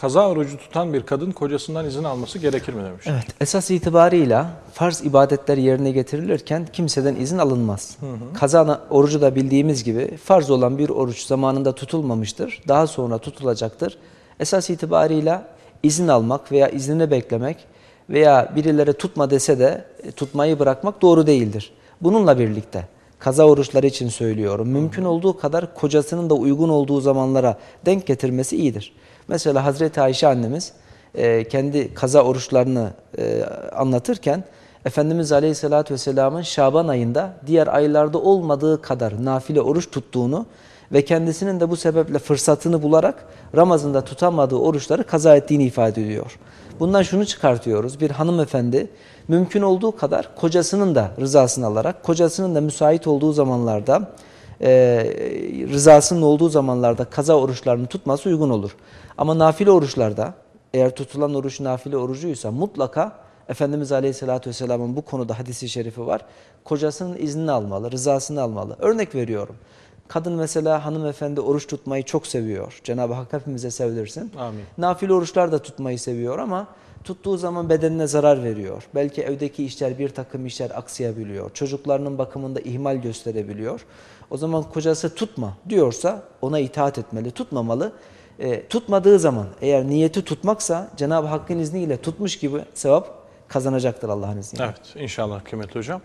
kaza orucu tutan bir kadın kocasından izin alması gerekir mi demiş. Evet, esas itibarıyla farz ibadetler yerine getirilirken kimseden izin alınmaz. Kaza orucu da bildiğimiz gibi farz olan bir oruç zamanında tutulmamıştır. Daha sonra tutulacaktır. Esas itibarıyla izin almak veya iznini beklemek veya birileri tutma dese de e, tutmayı bırakmak doğru değildir. Bununla birlikte kaza oruçları için söylüyorum. Mümkün olduğu kadar kocasının da uygun olduğu zamanlara denk getirmesi iyidir. Mesela Hazreti Ayşe annemiz e, kendi kaza oruçlarını e, anlatırken Efendimiz Aleyhisselatü Vesselam'ın Şaban ayında diğer aylarda olmadığı kadar nafile oruç tuttuğunu ve kendisinin de bu sebeple fırsatını bularak Ramazan'da tutamadığı oruçları kaza ettiğini ifade ediyor. Bundan şunu çıkartıyoruz. Bir hanımefendi mümkün olduğu kadar kocasının da rızasını alarak, kocasının da müsait olduğu zamanlarda, e, rızasının olduğu zamanlarda kaza oruçlarını tutması uygun olur. Ama nafile oruçlarda, eğer tutulan oruç nafile orucuysa mutlaka Efendimiz Aleyhisselatü Vesselam'ın bu konuda hadisi şerifi var. Kocasının iznini almalı, rızasını almalı. Örnek veriyorum. Kadın mesela hanımefendi oruç tutmayı çok seviyor. Cenab-ı Hak hepimize sevdirsin. Amin. Nafile oruçlar da tutmayı seviyor ama tuttuğu zaman bedenine zarar veriyor. Belki evdeki işler bir takım işler aksayabiliyor. Çocuklarının bakımında ihmal gösterebiliyor. O zaman kocası tutma diyorsa ona itaat etmeli, tutmamalı. E, tutmadığı zaman eğer niyeti tutmaksa Cenab-ı Hakk'ın izniyle tutmuş gibi sevap kazanacaktır Allah'ın izniyle. Evet inşallah kıymetli hocam.